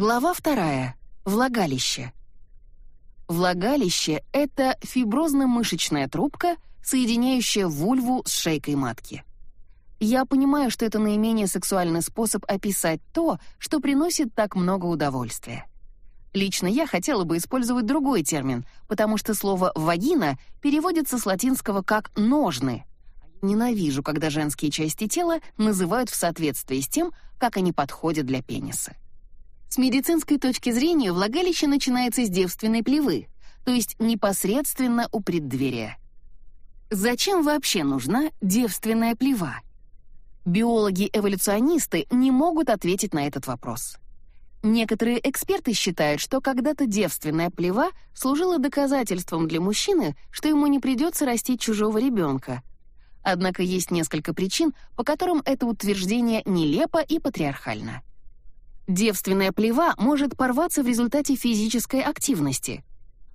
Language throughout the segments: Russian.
Глава вторая. Влагалище. Влагалище — это фиброзно-мышечная трубка, соединяющая вульву с шейкой матки. Я понимаю, что это наименее сексуальный способ описать то, что приносит так много удовольствия. Лично я хотела бы использовать другой термин, потому что слово «вагина» переводится с латинского как «ножны». Ненавижу, когда женские части тела называют в соответствии с тем, как они подходят для пениса. С медицинской точки зрения влагалище начинается с девственной плевы, то есть непосредственно у преддверия. Зачем вообще нужна девственная плева? Биологи-эволюционисты не могут ответить на этот вопрос. Некоторые эксперты считают, что когда-то девственная плева служила доказательством для мужчины, что ему не придется растить чужого ребенка. Однако есть несколько причин, по которым это утверждение нелепо и патриархально. Девственная плева может порваться в результате физической активности.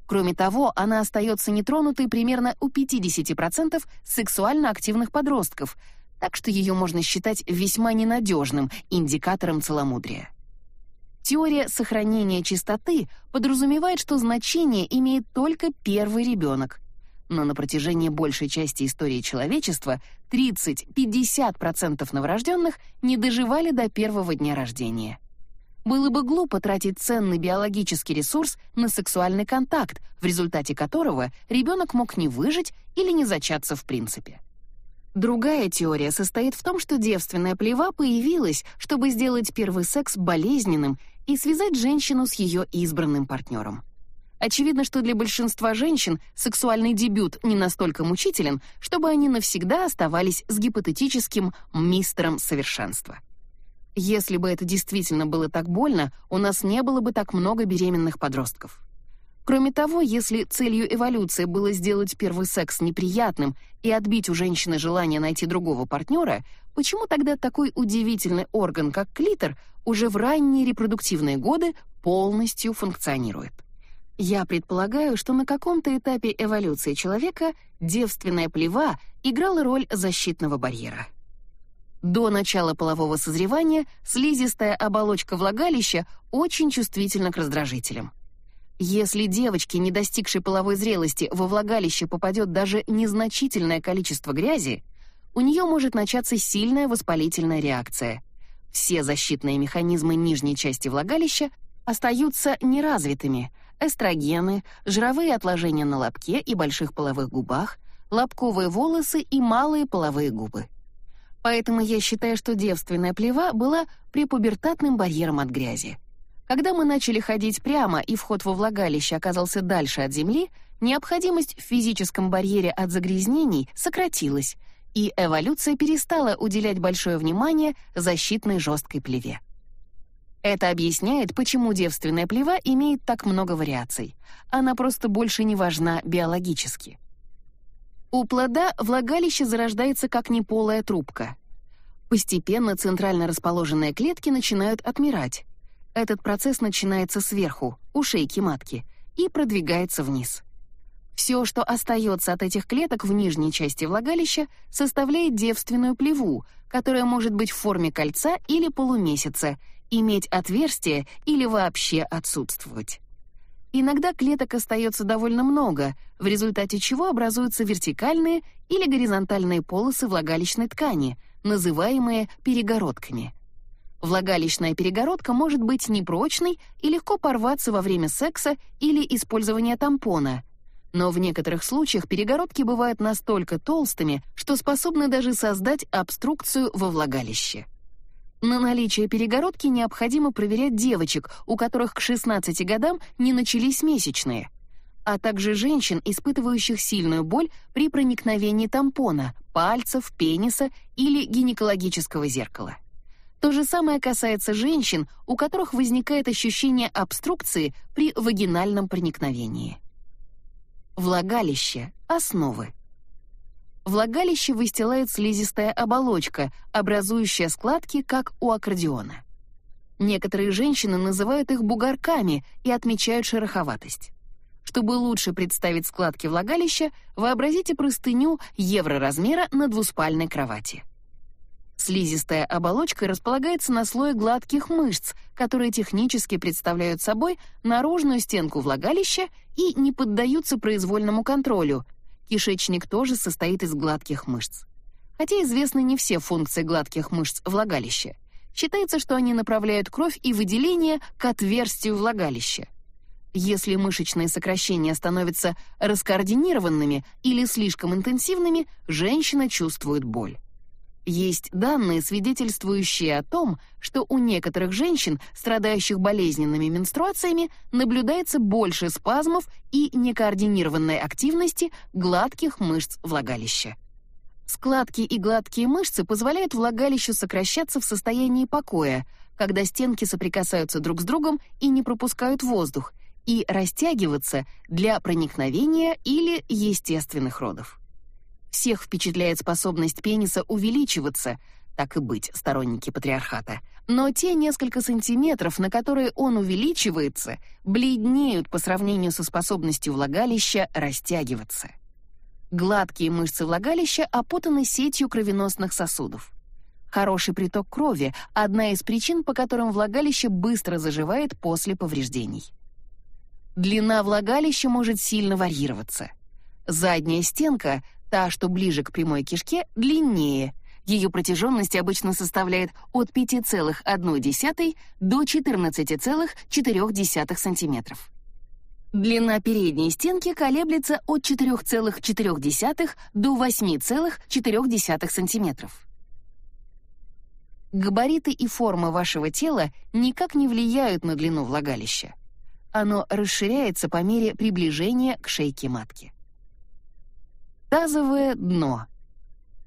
Кроме того, она остается нетронутой примерно у 50% сексуально активных подростков, так что ее можно считать весьма ненадежным индикатором целомудрия. Теория сохранения чистоты подразумевает, что значение имеет только первый ребенок. Но на протяжении большей части истории человечества 30-50% новорожденных не доживали до первого дня рождения. Было бы глупо тратить ценный биологический ресурс на сексуальный контакт, в результате которого ребенок мог не выжить или не зачаться в принципе. Другая теория состоит в том, что девственная плева появилась, чтобы сделать первый секс болезненным и связать женщину с ее избранным партнером. Очевидно, что для большинства женщин сексуальный дебют не настолько мучителен, чтобы они навсегда оставались с гипотетическим мистером совершенства. Если бы это действительно было так больно, у нас не было бы так много беременных подростков. Кроме того, если целью эволюции было сделать первый секс неприятным и отбить у женщины желание найти другого партнера, почему тогда такой удивительный орган, как клитор, уже в ранние репродуктивные годы полностью функционирует. Я предполагаю, что на каком-то этапе эволюции человека девственная плева играла роль защитного барьера. До начала полового созревания слизистая оболочка влагалища очень чувствительна к раздражителям. Если девочке, не достигшей половой зрелости, во влагалище попадет даже незначительное количество грязи, у нее может начаться сильная воспалительная реакция — все защитные механизмы нижней части влагалища остаются неразвитыми. Эстрогены, жировые отложения на лобке и больших половых губах, лобковые волосы и малые половые губы. Поэтому я считаю, что девственная плева была препубертатным барьером от грязи. Когда мы начали ходить прямо и вход во влагалище оказался дальше от земли, необходимость в физическом барьере от загрязнений сократилась, и эволюция перестала уделять большое внимание защитной жесткой плеве. Это объясняет, почему девственная плева имеет так много вариаций. Она просто больше не важна биологически. У плода влагалище зарождается как неполая трубка. Постепенно центрально расположенные клетки начинают отмирать. Этот процесс начинается сверху, у шейки матки, и продвигается вниз. Все, что остается от этих клеток в нижней части влагалища, составляет девственную плеву, которая может быть в форме кольца или полумесяца, иметь отверстие или вообще отсутствовать. Иногда клеток остается довольно много, в результате чего образуются вертикальные или горизонтальные полосы влагалищной ткани, называемые перегородками. Влагалищная перегородка может быть непрочной и легко порваться во время секса или использования тампона — но в некоторых случаях перегородки бывают настолько толстыми, что способны даже создать обструкцию во влагалище. На наличие перегородки необходимо проверять девочек, у которых к 16 годам не начались месячные, а также женщин, испытывающих сильную боль при проникновении тампона, пальцев, пениса или гинекологического зеркала. То же самое касается женщин, у которых возникает ощущение обструкции при вагинальном проникновении. Влагалище — основы. Влагалище выстилает слизистая оболочка, образующая складки, как у аккордеона. Некоторые женщины называют их бугорками и отмечают шероховатость. Чтобы лучше представить складки влагалища, вообразите простыню евро размера на двуспальной кровати. Слизистая оболочка располагается на слое гладких мышц, которые технически представляют собой наружную стенку влагалища и не поддаются произвольному контролю. Кишечник тоже состоит из гладких мышц. Хотя известны не все функции гладких мышц влагалища. Считается, что они направляют кровь и выделение к отверстию влагалища. Если мышечные сокращения становятся раскоординированными или слишком интенсивными, женщина чувствует боль. Есть данные, свидетельствующие о том, что у некоторых женщин, страдающих болезненными менструациями, наблюдается больше спазмов и некоординированной активности гладких мышц влагалища. Складки и гладкие мышцы позволяют влагалищу сокращаться в состоянии покоя, когда стенки соприкасаются друг с другом и не пропускают воздух, и растягиваться для проникновения или естественных родов. Всех впечатляет способность пениса увеличиваться, так и быть, сторонники патриархата. Но те несколько сантиметров, на которые он увеличивается, бледнеют по сравнению со способностью влагалища растягиваться. Гладкие мышцы влагалища опутаны сетью кровеносных сосудов. Хороший приток крови — одна из причин, по которым влагалище быстро заживает после повреждений. Длина влагалища может сильно варьироваться. Задняя стенка, та, что ближе к прямой кишке, длиннее. Ее протяженность обычно составляет от 5,1 до 14,4 см. Длина передней стенки колеблется от 4,4 до 8,4 см. Габариты и форма вашего тела никак не влияют на длину влагалища. Оно расширяется по мере приближения к шейке матки. Тазовое дно.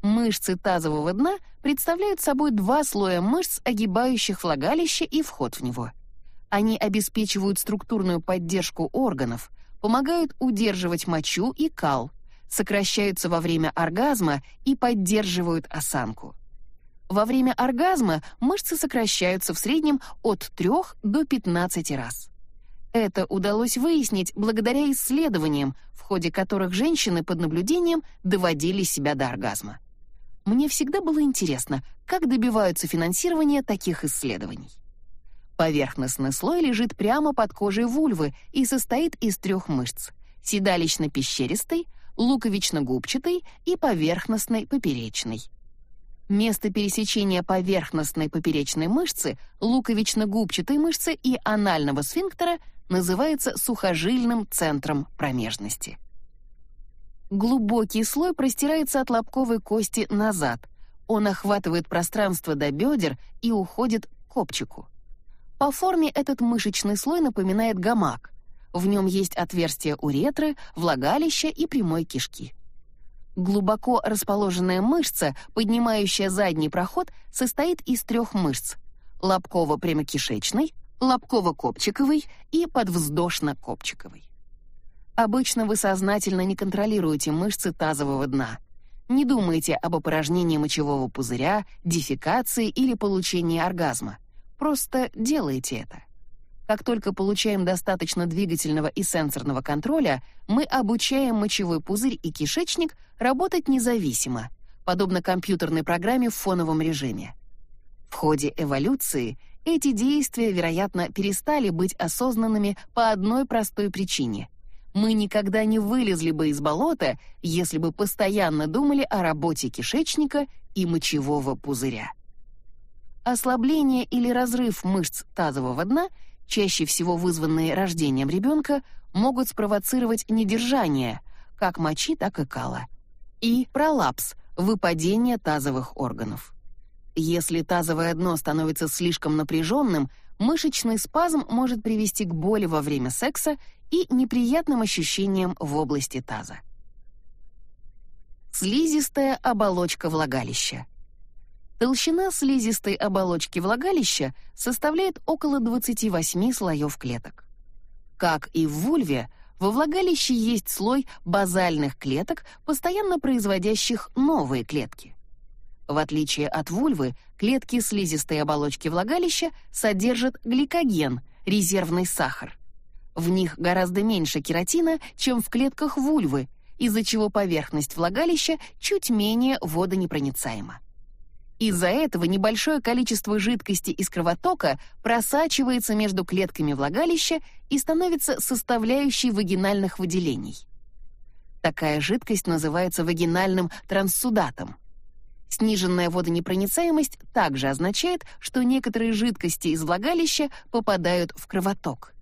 Мышцы тазового дна представляют собой два слоя мышц, огибающих влагалище и вход в него — они обеспечивают структурную поддержку органов, помогают удерживать мочу и кал, сокращаются во время оргазма и поддерживают осанку. Во время оргазма мышцы сокращаются в среднем от 3 до 15 раз. Это удалось выяснить благодаря исследованиям, в ходе которых женщины под наблюдением доводили себя до оргазма. Мне всегда было интересно, как добиваются финансирования таких исследований. Поверхностный слой лежит прямо под кожей вульвы и состоит из трех мышц — седалищно-пещеристой, луковично-губчатой и поверхностной поперечной. Место пересечения поверхностной поперечной мышцы, луковично-губчатой мышцы и анального сфинктера называется сухожильным центром промежности. Глубокий слой простирается от лобковой кости назад. Он охватывает пространство до бедер и уходит к копчику. По форме этот мышечный слой напоминает гамак. В нем есть отверстия уретры, влагалища и прямой кишки. Глубоко расположенная мышца, поднимающая задний проход, состоит из трех мышц — лобково-прямокишечной, лобково-копчиковой и подвздошно-копчиковой. Обычно вы сознательно не контролируете мышцы тазового дна. Не думайте об опорожнении мочевого пузыря, дефекации или получении оргазма. Просто делайте это. Как только получаем достаточно двигательного и сенсорного контроля, мы обучаем мочевой пузырь и кишечник работать независимо, подобно компьютерной программе в фоновом режиме. В ходе эволюции эти действия, вероятно, перестали быть осознанными по одной простой причине. Мы никогда не вылезли бы из болота, если бы постоянно думали о работе кишечника и мочевого пузыря. Ослабление или разрыв мышц тазового дна, чаще всего вызванные рождением ребенка, могут спровоцировать недержание, как мочи, так и кала, и пролапс, выпадение тазовых органов. Если тазовое дно становится слишком напряженным, мышечный спазм может привести к боли во время секса и неприятным ощущениям в области таза. Слизистая оболочка влагалища. Толщина слизистой оболочки влагалища составляет около 28 слоев клеток. Как и в вульве, во влагалище есть слой базальных клеток, постоянно производящих новые клетки. В отличие от вульвы, клетки слизистой оболочки влагалища содержат гликоген, резервный сахар. В них гораздо меньше кератина, чем в клетках вульвы, из-за чего поверхность влагалища чуть менее водонепроницаема. Из-за этого небольшое количество жидкости из кровотока просачивается между клетками влагалища и становится составляющей вагинальных выделений. Такая жидкость называется вагинальным транссудатом. Сниженная водонепроницаемость также означает, что некоторые жидкости из влагалища попадают в кровоток.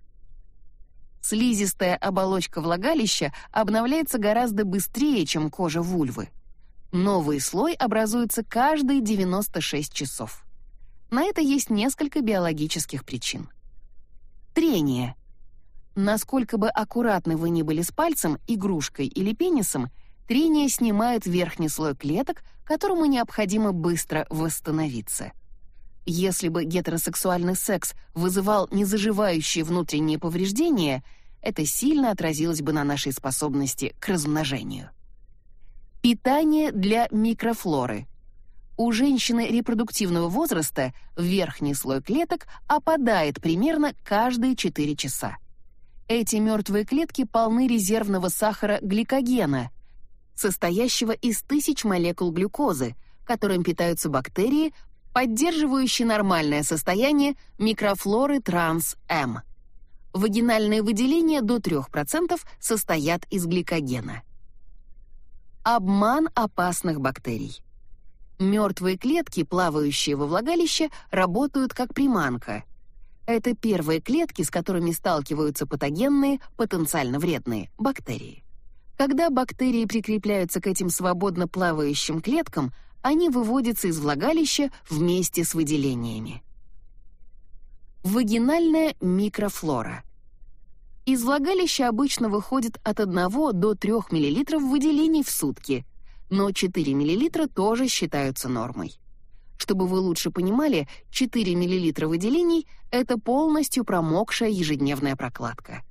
Слизистая оболочка влагалища обновляется гораздо быстрее, чем кожа вульвы. Новый слой образуется каждые 96 часов. На это есть несколько биологических причин. Трение. Насколько бы аккуратны вы ни были с пальцем, игрушкой или пенисом, трение снимает верхний слой клеток, которому необходимо быстро восстановиться. Если бы гетеросексуальный секс вызывал незаживающие внутренние повреждения, это сильно отразилось бы на нашей способности к размножению. Питание для микрофлоры. У женщины репродуктивного возраста верхний слой клеток опадает примерно каждые 4 часа. Эти мертвые клетки полны резервного сахара гликогена, состоящего из тысяч молекул глюкозы, которым питаются бактерии, поддерживающие нормальное состояние микрофлоры транс-М. Вагинальные выделения до 3% состоят из гликогена. Обман опасных бактерий. Мертвые клетки, плавающие во влагалище, работают как приманка. Это первые клетки, с которыми сталкиваются патогенные, потенциально вредные бактерии. Когда бактерии прикрепляются к этим свободно плавающим клеткам, они выводятся из влагалища вместе с выделениями. Вагинальная микрофлора. Из влагалища обычно выходит от 1 до 3 мл выделений в сутки, но 4 мл тоже считаются нормой. Чтобы вы лучше понимали, 4 мл выделений — это полностью промокшая ежедневная прокладка.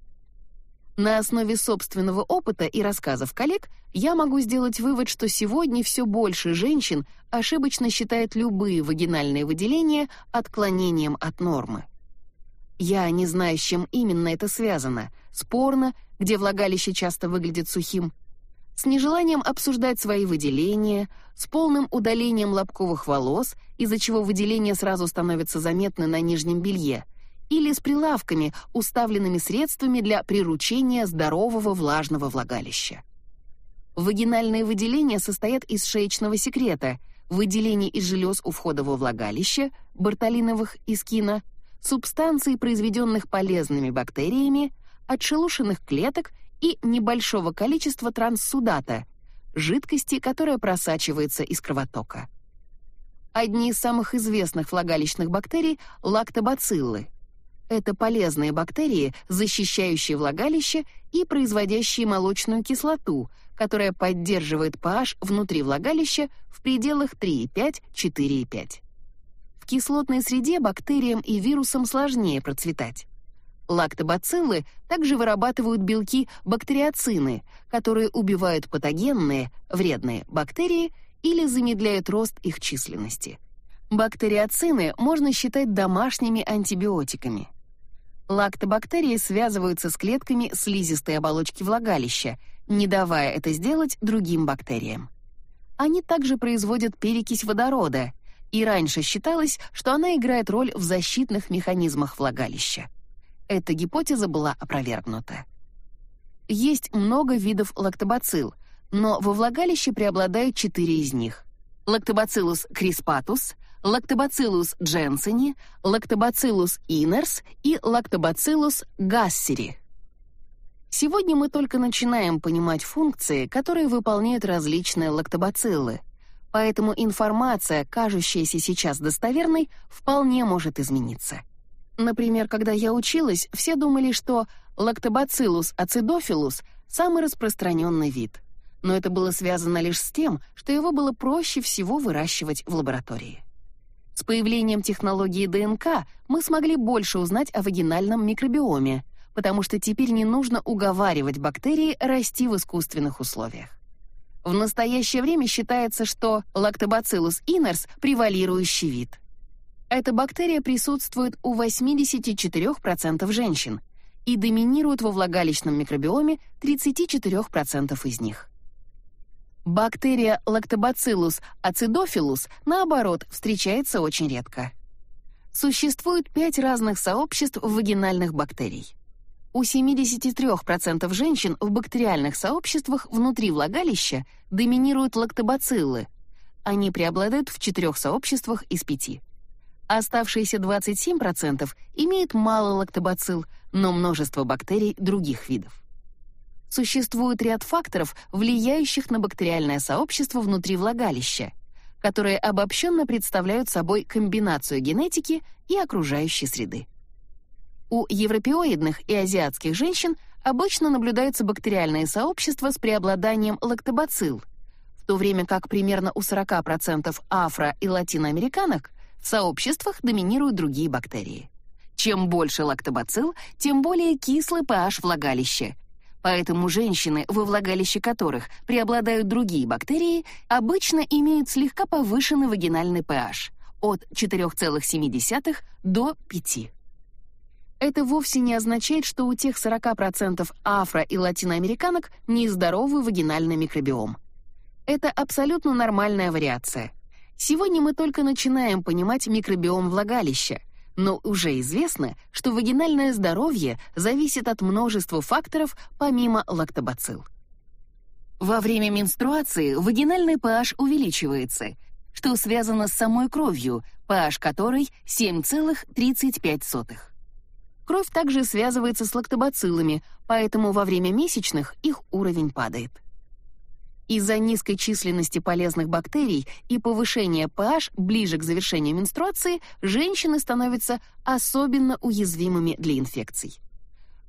На основе собственного опыта и рассказов коллег я могу сделать вывод, что сегодня все больше женщин ошибочно считают любые вагинальные выделения отклонением от нормы. Я не знаю, с чем именно это связано. Спорно, где влагалище часто выглядит сухим, с нежеланием обсуждать свои выделения, с полным удалением лобковых волос, из-за чего выделения сразу становятся заметны на нижнем белье, или с прилавками, уставленными средствами для приручения здорового влажного влагалища. Вагинальные выделения состоят из шеечного секрета, выделений из желез у входа во влагалище, бартолиновых и скина, субстанций, произведенных полезными бактериями, отшелушенных клеток и небольшого количества транссудата, жидкости, которая просачивается из кровотока. Одни из самых известных влагалищных бактерий — лактобациллы. Это полезные бактерии, защищающие влагалище и производящие молочную кислоту, которая поддерживает pH внутри влагалища в пределах 3,5-4,5. В кислотной среде бактериям и вирусам сложнее процветать. Лактобациллы также вырабатывают белки бактериоцины, которые убивают патогенные, вредные бактерии или замедляют рост их численности. Бактериоцины можно считать домашними антибиотиками. Лактобактерии связываются с клетками слизистой оболочки влагалища, не давая это сделать другим бактериям. Они также производят перекись водорода, и раньше считалось, что она играет роль в защитных механизмах влагалища. Эта гипотеза была опровергнута. Есть много видов лактобацилл, но во влагалище преобладают четыре из них. Lactobacillus crispatus, Lactobacillus jensenii, Lactobacillus iners и Lactobacillus gasseri. Сегодня мы только начинаем понимать функции, которые выполняют различные лактобациллы, поэтому информация, кажущаяся сейчас достоверной, вполне может измениться. Например, когда я училась, все думали, что Lactobacillus acidophilus — самый распространенный вид. Но это было связано лишь с тем, что его было проще всего выращивать в лаборатории. С появлением технологии ДНК мы смогли больше узнать о вагинальном микробиоме, потому что теперь не нужно уговаривать бактерии расти в искусственных условиях. В настоящее время считается, что Lactobacillus iners — превалирующий вид — эта бактерия присутствует у 84% женщин и доминирует во влагалищном микробиоме 34% из них. Бактерия Lactobacillus acidophilus, наоборот, встречается очень редко. Существует пять разных сообществ вагинальных бактерий. У 73% женщин в бактериальных сообществах внутри влагалища доминируют лактобациллы. Они преобладают в четырех сообществах из пяти. Оставшиеся 27% имеют мало лактобацилл, но множество бактерий других видов. Существует ряд факторов, влияющих на бактериальное сообщество внутри влагалища, которые обобщенно представляют собой комбинацию генетики и окружающей среды. У европеоидных и азиатских женщин обычно наблюдаются бактериальные сообщества с преобладанием лактобацилл, в то время как примерно у 40% афро- и латиноамериканок в сообществах доминируют другие бактерии. Чем больше лактобацилл, тем более кислый pH влагалища. Поэтому женщины, во влагалище которых преобладают другие бактерии, обычно имеют слегка повышенный вагинальный pH от 4,7 до 5. Это вовсе не означает, что у тех 40% афро- и латиноамериканок нездоровый вагинальный микробиом. Это абсолютно нормальная вариация. Сегодня мы только начинаем понимать микробиом влагалища, но уже известно, что вагинальное здоровье зависит от множества факторов помимо лактобацилл. Во время менструации вагинальный pH увеличивается, что связано с самой кровью, pH которой 7,35. Кровь также связывается с лактобациллами, поэтому во время месячных их уровень падает. Из-за низкой численности полезных бактерий и повышения pH ближе к завершению менструации женщины становятся особенно уязвимыми для инфекций.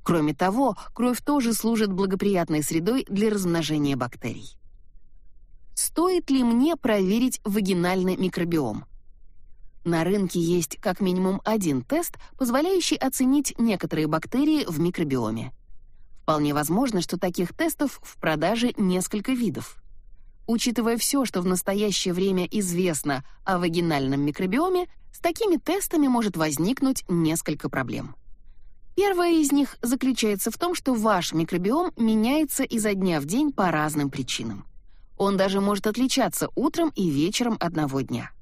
Кроме того, кровь тоже служит благоприятной средой для размножения бактерий. Стоит ли мне проверить вагинальный микробиом? На рынке есть как минимум один тест, позволяющий оценить некоторые бактерии в микробиоме. Вполне возможно, что таких тестов в продаже несколько видов. Учитывая все, что в настоящее время известно о вагинальном микробиоме, с такими тестами может возникнуть несколько проблем. Первая из них заключается в том, что ваш микробиом меняется изо дня в день по разным причинам. Он даже может отличаться утром и вечером одного дня.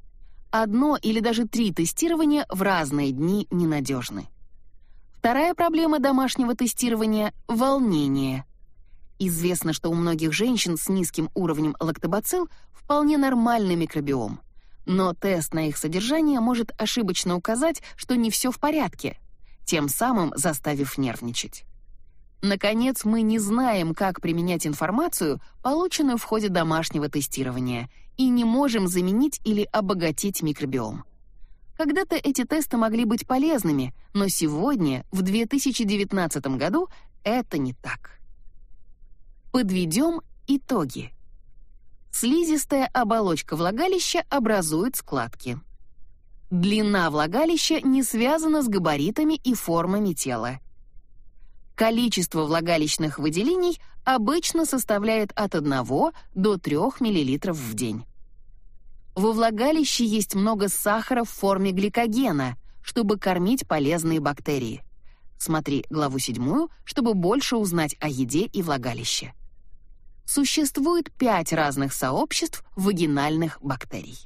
Одно или даже три тестирования в разные дни ненадежны. Вторая проблема домашнего тестирования — волнение. Известно, что у многих женщин с низким уровнем лактобацилл вполне нормальный микробиом. Но тест на их содержание может ошибочно указать, что не все в порядке, тем самым заставив нервничать. Наконец, мы не знаем, как применять информацию, полученную в ходе домашнего тестирования, и не можем заменить или обогатить микробиом. Когда-то эти тесты могли быть полезными, но сегодня, в 2019 году, это не так. Подведем итоги. Слизистая оболочка влагалища образует складки. Длина влагалища не связана с габаритами и формами тела. Количество влагалищных выделений обычно составляет от 1 до 3 мл в день. Во влагалище есть много сахара в форме гликогена, чтобы кормить полезные бактерии. Смотри главу 7, чтобы больше узнать о еде и влагалище. Существует пять разных сообществ вагинальных бактерий.